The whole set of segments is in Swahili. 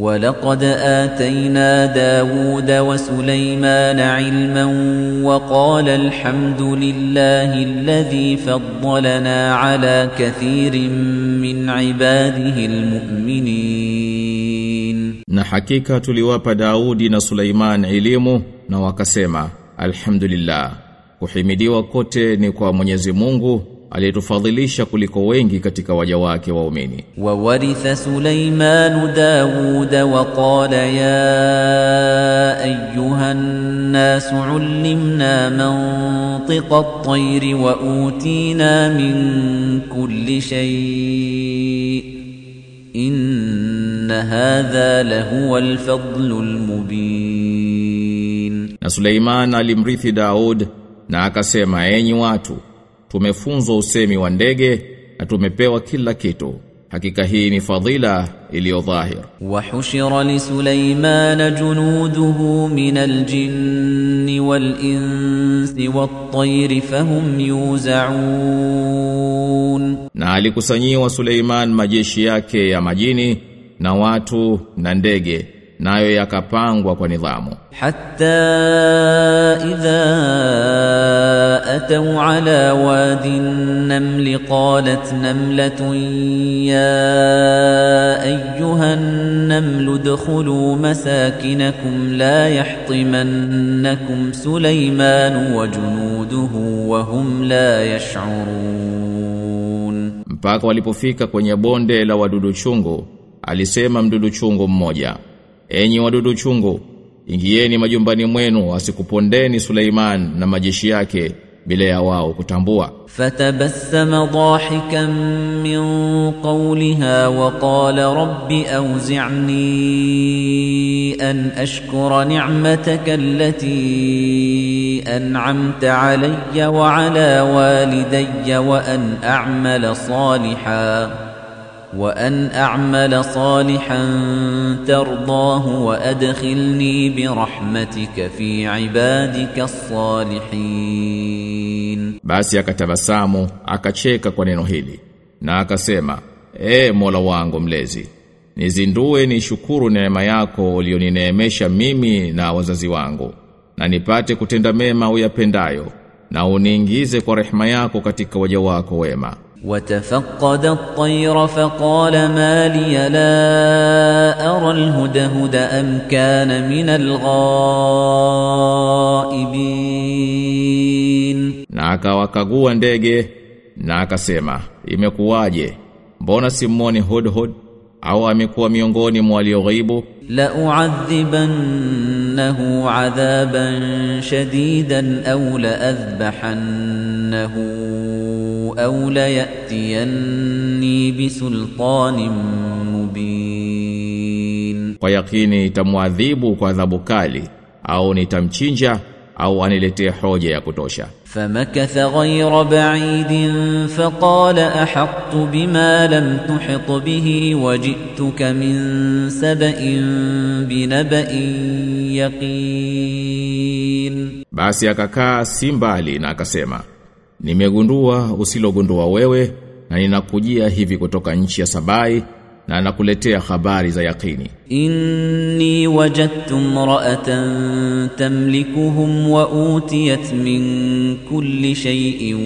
ولقد آتينا داود وسليمان علما وقال الحمد لله الذي فضلنا على كثير من عباده المؤمنين Na hakika tuliwapa Daudi na Suleiman elimu na wakasema alhamdulillah kuhimidiwa kote ni kwa Mwenyezi Mungu aliyetufadhilisha kuliko wengi katika waja wake waumini. Wa waritha Sulaiman Dawuda wa qala ya ayyuhan nas ullimna mantiqa at-tayr wa utina min kulli shay in hadha lahuwa al-fadlul mubin. Na Sulaiman alimrithi Daud na akasema, enyi watu tumefunzwa usemi wa ndege na tumepewa kila kitu. Hakika hii ni fadhila iliyo dhahir. Wa hushira li sulaiman junuduhu min aljinni wal ins wat tayr fahum yuzaun. Na alikusanyiwa Suleiman majeshi yake ya majini na watu na ndege nayo yakapangwa kwa nidhamu. Hatta idha atau ala wadi naml qalat namlatun ya ayyuha naml udkhulu masakinakum la yahtimannakum sulayman wa junuduhu wa hum la yash'urun. Mpaka walipofika kwenye bonde la wadudu chungu alisema mdudu chungu mmoja. enyi wadudu chungu ingieni majumbani mwenu asikupondeni Suleiman na majeshi yake bila ya wao kutambua فتبسم ضاحكا من قولها وقال رب أوزعني أن أشكر نعمتك التي أنعمت علي وعلى والدي وأن أعمل صالحا وأن أعمل صالحا ترضاه وأدخلني برحمتك في عبادك الصالحين basi akatabasamu akacheka kwa neno hili na akasema e Mola wangu mlezi nizindue ni shukuru neema yako ulionineemesha mimi na wazazi wangu na nipate kutenda mema uyapendayo na uniingize kwa rehema yako katika waja wako wema وتفقد الطير فقال ما لي لا أرى الهدهد أم كان من الغائبين. ناكا وكاقوا ndege ناكا سيما إمكواجي بونا سيموني هدهد أو أمكوا ميونغوني موالي غيبو. لأعذبنه عذابا شديدا أو لأذبحنه. أو ليأتيني بسلطان مبين kwa yakini itamwadhibu kwa adhabu kali au nitamchinja au aniletee hoja ya kutosha فمكث غير بعيد فقال أحطت بما لم تحط به وجئتك من سبأ بنبأ يقين basi akakaa si mbali na akasema nimegundua usilogundua wewe na ninakujia hivi kutoka nchi ya Sabai na nakuletea habari za yakini inni wajadtu imra'atan tamlikuhum wa utiyat min kulli shay'in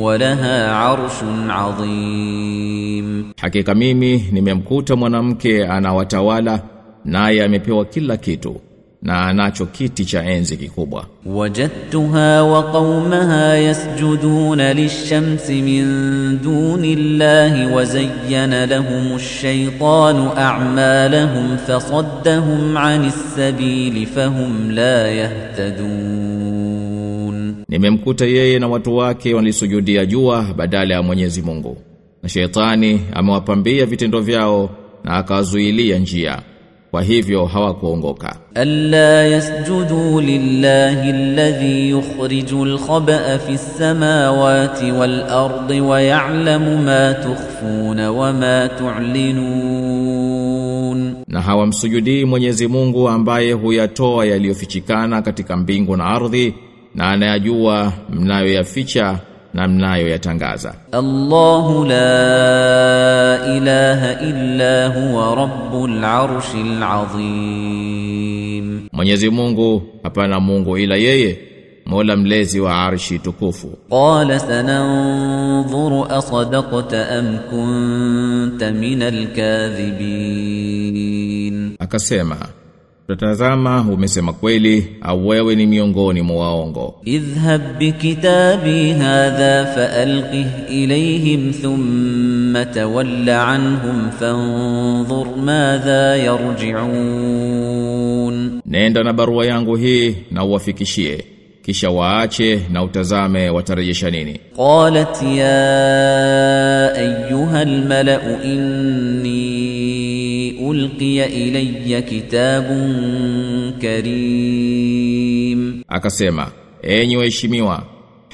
wa laha 'arshun 'azim. Hakika mimi nimemkuta mwanamke anawatawala naye amepewa kila kitu na anacho kiti cha enzi kikubwa. Wajadtuha wa qaumaha yasjuduna lishamsi min duni llahi wa zayyana lahum ash-shaytanu a'malahum fasaddahum 'anis sabili fahum la yahtadun. Nimemkuta yeye na watu wake walisujudia jua badala ya Mwenyezi Mungu. Na shetani amewapambia vitendo vyao na akawazuilia njia kwa hivyo hawakuongoka. Alla yasjudu lillahi alladhi yukhriju alkhaba fi as-samawati wal-ardi wa ya'lamu ma tukhfuna wa ma tu'linun, na hawamsujudii Mwenyezi Mungu ambaye huyatoa yaliyofichikana katika mbingu na ardhi na anayajua mnayoyaficha na mnayoyatangaza. Allahu la ilaha illa huwa rabbul arshil azim, Mwenyezi Mungu hapana Mungu ila yeye Mola mlezi wa arshi tukufu. Qala sananzuru asadaqta am kunta minal kadhibin, akasema Tutatazama umesema kweli au wewe ni miongoni mwa waongo. Idhhab bi kitabi hadha faalqih ilayhim thumma tawalla anhum fanzur madha yarji'un. Nenda na barua yangu hii na uwafikishie kisha waache na utazame watarejesha nini. Qalat ya ayyuha almala'u in ulqiya ilayya kitabun karim. Akasema enyi waheshimiwa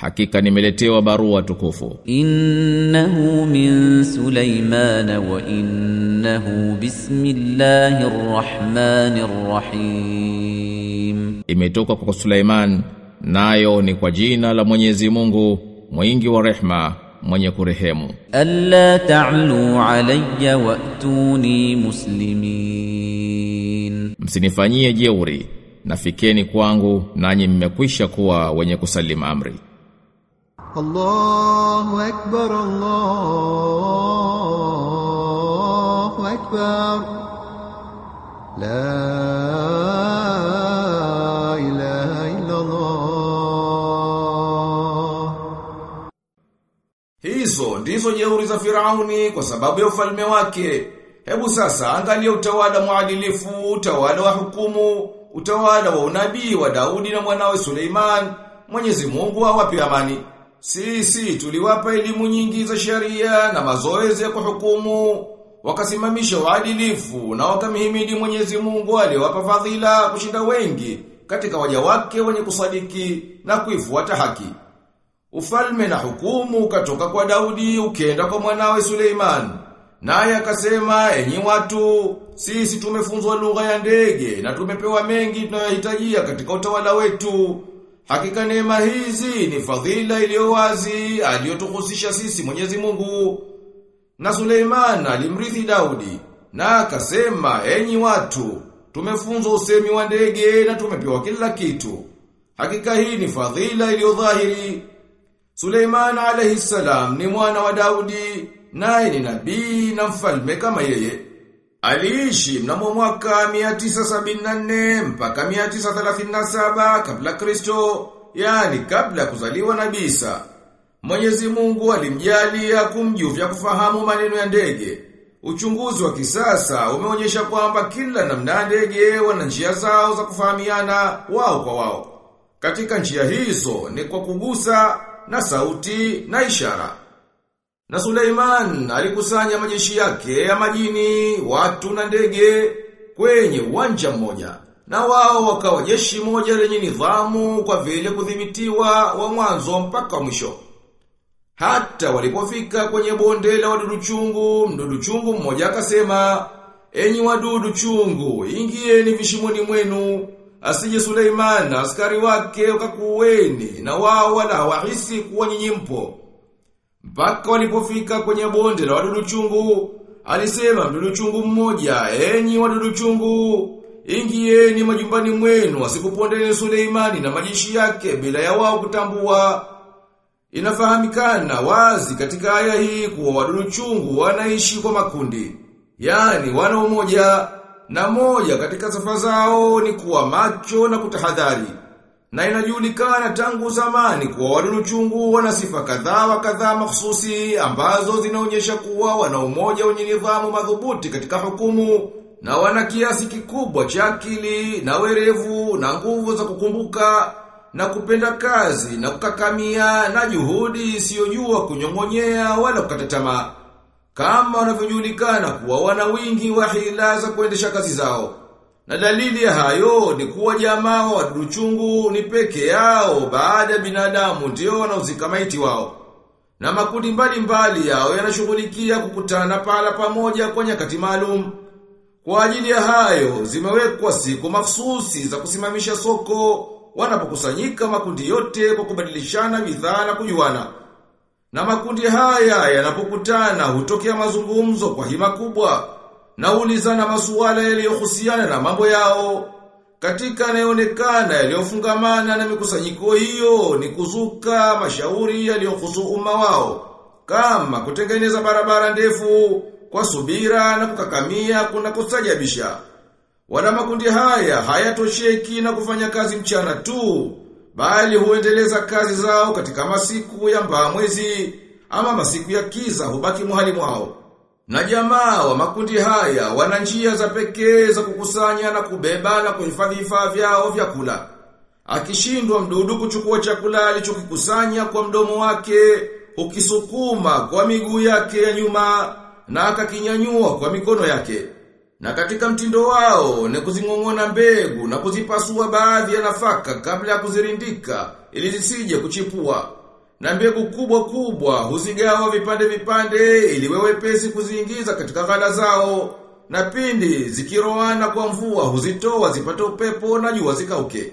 hakika nimeletewa barua tukufu. Innahu min sulaimana wa innahu bismillahir rahmanir rahim imetoka kwa sulaiman nayo ni kwa jina la Mwenyezi Mungu mwingi wa rehma mwenye kurehemu. Alla ta'lu alayya wa'tuni muslimin, msinifanyie jeuri, nafikeni kwangu, nanyi mmekwisha kuwa wenye kusalimu amri. Allahu akbar, Allahu akbar la za Firauni kwa sababu ya ufalme wake. Hebu sasa angalia utawala mwadilifu, utawala wa hukumu, utawala wa unabii wa Daudi na mwanawe Suleiman. Mwenyezi Mungu awape amani. Sisi tuliwapa elimu nyingi za sharia na mazoezi ya kuhukumu, wakasimamisha uadilifu na wakamhimidi Mwenyezi Mungu aliyowapa fadhila kushinda wengi katika waja wake wenye kusadiki na kuifuata haki. Ufalme na hukumu ukatoka kwa Daudi ukenda kwa mwanawe Suleiman. Naye akasema, enyi watu, sisi tumefunzwa lugha ya ndege na tumepewa mengi tunayohitajia katika utawala wetu. Hakika neema hizi ni fadhila iliyo wazi aliyotuhusisha sisi Mwenyezi Mungu. Na Suleiman alimrithi Daudi na akasema, enyi watu, tumefunzwa usemi wa ndege na tumepewa kila kitu. Hakika hii ni fadhila iliyo dhahiri. Suleiman alayhi salam ni mwana wa Daudi, naye ni nabii na mfalme kama yeye. Aliishi mnamo mwaka 974 mpaka 937 kabla Kristo, yani kabla kuzaliwa Nabii Isa. Mwenyezi Mungu alimjalia kumjuvya kufahamu maneno ya ndege. Uchunguzi wa kisasa umeonyesha kwamba kila namna ya ndege wana njia zao za kufahamiana wao kwa wao. Katika njia hizo ni kwa kugusa na sauti na ishara. Na Suleiman alikusanya majeshi yake ya majini, watu na ndege kwenye uwanja mmoja. Na wao wakawa jeshi moja lenye nidhamu kwa vile kudhibitiwa wa mwanzo mpaka mwisho. Hata walipofika kwenye bonde la wadudu chungu, mdudu chungu mmoja akasema, "Enyi wadudu chungu, ingieni vishimoni mwenu." Asije Suleiman na askari wake wakakuweni na wao wala hawahisi kuwa nyinyi mpo. Mpaka walipofika kwenye bonde la wadudu chungu, alisema mdudu chungu mmoja, enyi wadudu chungu, ingieni majumbani mwenu asikupondeni Suleimani na majeshi yake bila ya wao kutambua. Inafahamikana wazi katika aya hii kuwa wadudu chungu wanaishi kwa makundi. Yani wana umoja na moja katika sifa zao ni kuwa macho na kutahadhari. Na inajulikana tangu zamani kuwa wadudu chungu wana sifa kadhaa wa kadhaa mahsusi ambazo zinaonyesha kuwa wana umoja wenye nidhamu madhubuti katika hukumu na wana kiasi kikubwa cha akili na werevu na nguvu za kukumbuka na kupenda kazi na kukakamia na juhudi isiyojua kunyong'onyea wala kukata tamaa kama wanavyojulikana kuwa wana wingi wa hila za kuendesha kazi zao. Na dalili ya hayo ni kuwa jamaa wa duchungu ni peke yao baada ya binadamu ndio wanaozika maiti wao. Na makundi mbalimbali yao yanashughulikia kukutana pala pamoja kwa nyakati maalum. Kwa ajili ya hayo zimewekwa siku mafsusi za kusimamisha soko wanapokusanyika makundi yote kwa kubadilishana bidhaa na kujuana. Na makundi haya yanapokutana hutokea mazungumzo kwa hima kubwa na ulizana masuala yaliyohusiana na mambo yao. Katika yanayoonekana yaliyofungamana na mikusanyiko hiyo ni kuzuka mashauri yaliyohusu umma wao kama kutengeneza barabara ndefu kwa subira na kukakamia kuna kustajabisha. Wana makundi haya hayatosheki na kufanya kazi mchana tu, bali huendeleza kazi zao katika masiku ya mbaa mwezi ama masiku ya kiza hubaki muhali mwao. Na jamaa wa makundi haya wana njia za pekee za kukusanya na kubeba na kuhifadhi vifaa vyao vya kula. Akishindwa mdudu kuchukua chakula alichokikusanya kwa mdomo wake, ukisukuma kwa miguu yake ya nyuma na akakinyanyua kwa mikono yake. Na katika mtindo wao ni kuzingong'ona mbegu na kuzipasua baadhi ya nafaka kabla ya kuzirindika ili zisije kuchipua. Na mbegu kubwa kubwa huzigawa vipande vipande ili wewe pesi kuziingiza katika ghala zao. Na pindi zikiroana kwa mvua huzitoa zipate upepo na jua zikauke.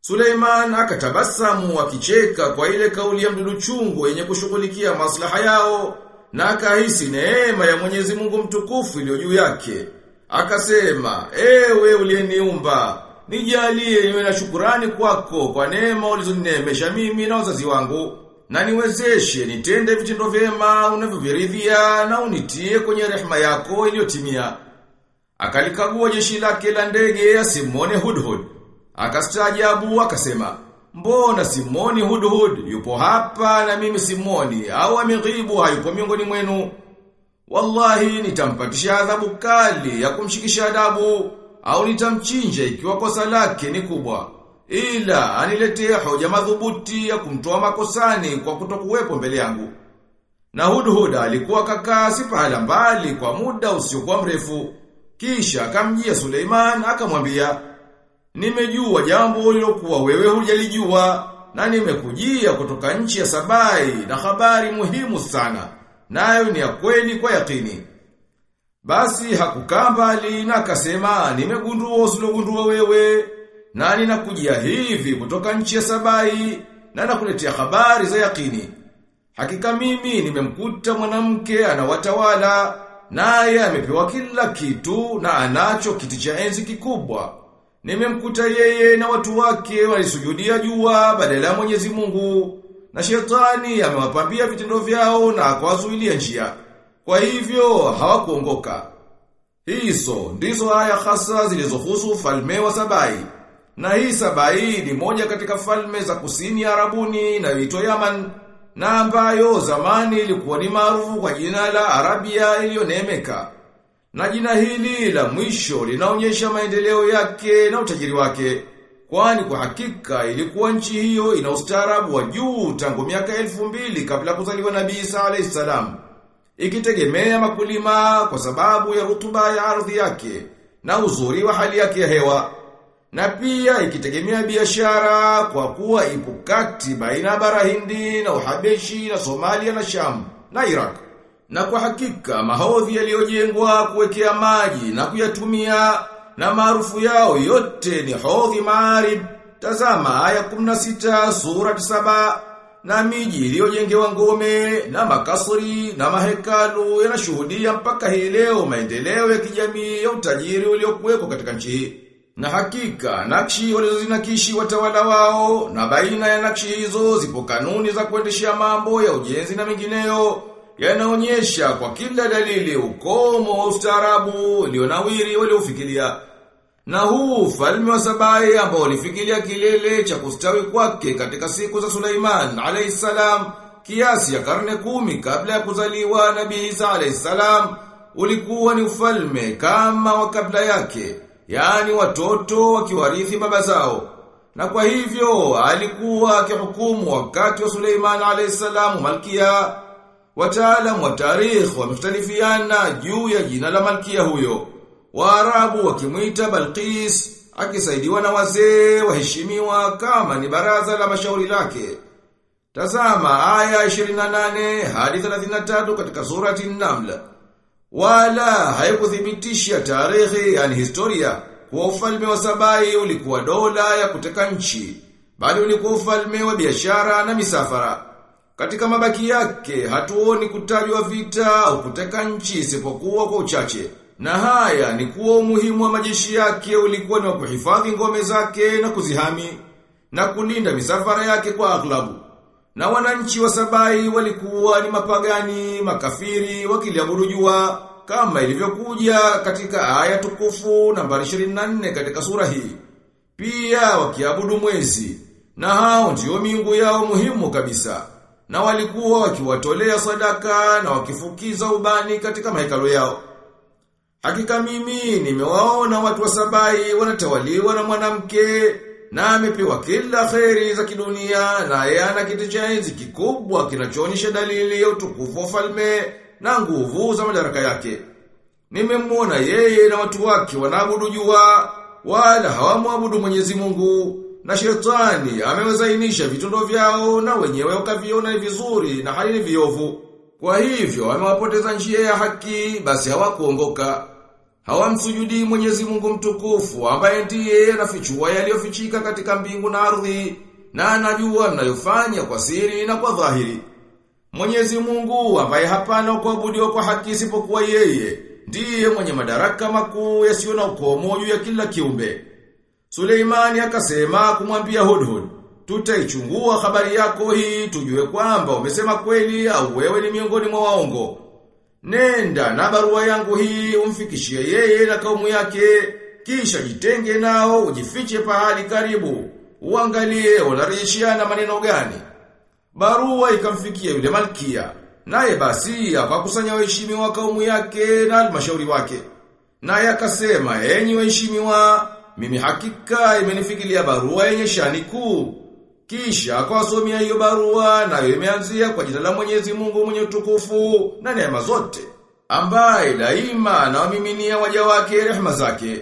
Suleiman akatabasamu akicheka kwa ile kauli ya mdudu chungu yenye kushughulikia maslaha yao na akahisi neema ya Mwenyezi Mungu mtukufu iliyo juu yake. Akasema, ewe uliyeniumba, nijalie niwe na shukurani kwako kwa neema ulizonineemesha mimi na wazazi wangu, na niwezeshe nitende vitendo vyema unavyoviridhia na unitie kwenye rehema yako iliyotimia. Akalikagua jeshi lake la ndege asimwone Hudhud. Akastaajabu akasema, Mbona Simoni Hudhud yupo hapa na mimi Simoni au ameghibu hayupo miongoni mwenu? Wallahi nitampatisha adhabu kali ya kumshikisha adabu au nitamchinja ikiwa kosa lake ni kubwa. Ila aniletee hoja madhubuti ya kumtoa makosani kwa kutokuwepo mbele yangu. Na Hudhud alikuwa kakaa si pahala mbali kwa muda usiokuwa mrefu. Kisha akamjia Suleiman akamwambia, Nimejua jambo lilokuwa wewe hujalijua na nimekujia kutoka nchi ya Sabai na habari muhimu sana. Nayo ni ya kweli kwa yakini. Basi hakukaa mbali na akasema nimegundua usilogundua wewe na ninakujia hivi kutoka nchi ya Sabai na nakuletea habari za yakini. Hakika mimi nimemkuta mwanamke anawatawala naye amepewa kila kitu na anacho kiti cha enzi kikubwa. Nimemkuta yeye na watu wake walisujudia jua badala ya Mwenyezi Mungu na shetani amewapambia vitendo vyao na akawazuilia njia. Kwa hivyo hawakuongoka. Hizo ndizo haya hasa zilizohusu falme wa Sabai. Na hii Sabai ni moja katika falme za kusini Arabuni inayoitwa Yaman na ambayo zamani ilikuwa ni maarufu kwa jina la Arabia iliyonemeka. Na jina hili la mwisho linaonyesha maendeleo yake na utajiri wake. Kwani kwa hakika ilikuwa nchi hiyo ina ustaarabu wa juu tangu miaka elfu mbili kabla kuzaliwa Nabii Isa alayhi salam. Ikitegemea makulima kwa sababu ya rutuba ya ardhi yake na uzuri wa hali yake ya hewa. Na pia ikitegemea biashara kwa kuwa ipo kati baina ya bara Hindi na Uhabeshi na Somalia na Sham na Iraq. Na kwa hakika mahodhi yaliyojengwa kuwekea maji na kuyatumia na maarufu yao yote ni hodhi maarib. Tazama aya 16 sura saba na miji iliyojengewa ngome na makasri na mahekalu yanashuhudia mpaka hii leo maendeleo ya kijamii ya utajiri uliokuwepo katika nchi hii. Na hakika nakshi walizozinakishi watawala wao na baina ya nakshi hizo zipo kanuni za kuendeshea mambo ya ujenzi na mengineyo yanaonyesha kwa kila dalili ukomo wa ustaarabu ulionawiri waliofikiria. Na huu ufalme wa Sabai ambao ulifikiria kilele cha kustawi kwake katika siku za Sulaiman alayhisalam kiasi ya karne kumi kabla ya kuzaliwa Nabii Isa alayhisalam ulikuwa ni ufalme kama wa kabla yake, yani watoto wakiwarithi baba zao. Na kwa hivyo alikuwa akihukumu wakati wa Suleiman alayhisalam malkia Wataalamu wa tarikh wamekhtalifiana juu ya jina la malkia huyo. Waarabu wakimwita Balqis akisaidiwa na wazee waheshimiwa kama ni baraza la mashauri lake. Tazama aya 28 hadi 33 katika surati An-Naml. Wala haikuthibitisha tarehe yani historia kuwa ufalme wa Sabai ulikuwa dola ya kuteka nchi, bali ulikuwa ufalme wa biashara na misafara. Katika mabaki yake hatuoni kutajwa vita au kuteka nchi isipokuwa kwa uchache. Na haya ni kuwa umuhimu wa majeshi yake ulikuwa ni wa kuhifadhi ngome zake na kuzihami na kulinda misafara yake kwa aghlabu. Na wananchi wa Sabai walikuwa ni mapagani, makafiri, wakiliabudu jua kama ilivyokuja katika aya tukufu nambari 24 katika sura hii. Pia wakiabudu mwezi na hao ndio miungu yao muhimu kabisa. Na walikuwa wakiwatolea sadaka na wakifukiza ubani katika mahekalo yao. Hakika mimi nimewaona watu wa Sabai wanatawaliwa na mwanamke na amepewa kila kheri za kidunia na yeye ana kiti cha enzi kikubwa kinachoonyesha dalili ya utukufu wa falme na nguvu za madaraka yake. Nimemwona yeye na watu wake wanaabudu jua wala hawamwabudu Mwenyezi Mungu na shetani amewezainisha vitundo vyao na wenyewe wakaviona vizuri na hali ni viovu. Kwa hivyo amewapoteza njia ya haki basi hawakuongoka. Hawamsujudi Mwenyezi Mungu mtukufu ambaye ndiye anafichua yaliyofichika katika mbingu na ardhi na anajua mnayofanya kwa siri na kwa dhahiri. Mwenyezi Mungu ambaye hapana kuabudiwa kwa haki isipokuwa yeye ndiye mwenye madaraka makuu yasiyo na ukomo juu ya kila kiumbe. Suleimani akasema kumwambia Hudhud, tutaichungua habari yako hii tujue kwamba umesema kweli au wewe ni miongoni mwa waongo. Nenda na barua yangu hii umfikishie yeye na kaumu yake, kisha jitenge nao ujifiche pahali karibu, uangalie wanarejeshiana maneno gani. Barua ikamfikia yule malkia, naye basi akakusanya waheshimiwa wa kaumu yake na halmashauri wake. Naye akasema, enyi waheshimiwa, mimi hakika imenifikilia barua yenye shani kuu. Kisha akawasomea hiyo barua nayo imeanzia kwa jina la Mwenyezi Mungu mwenye utukufu na neema zote, ambaye daima anawamiminia waja wake rehema zake.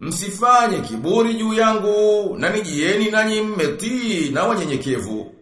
Msifanye kiburi juu yangu na nijieni nanyi mmetii na wanyenyekevu.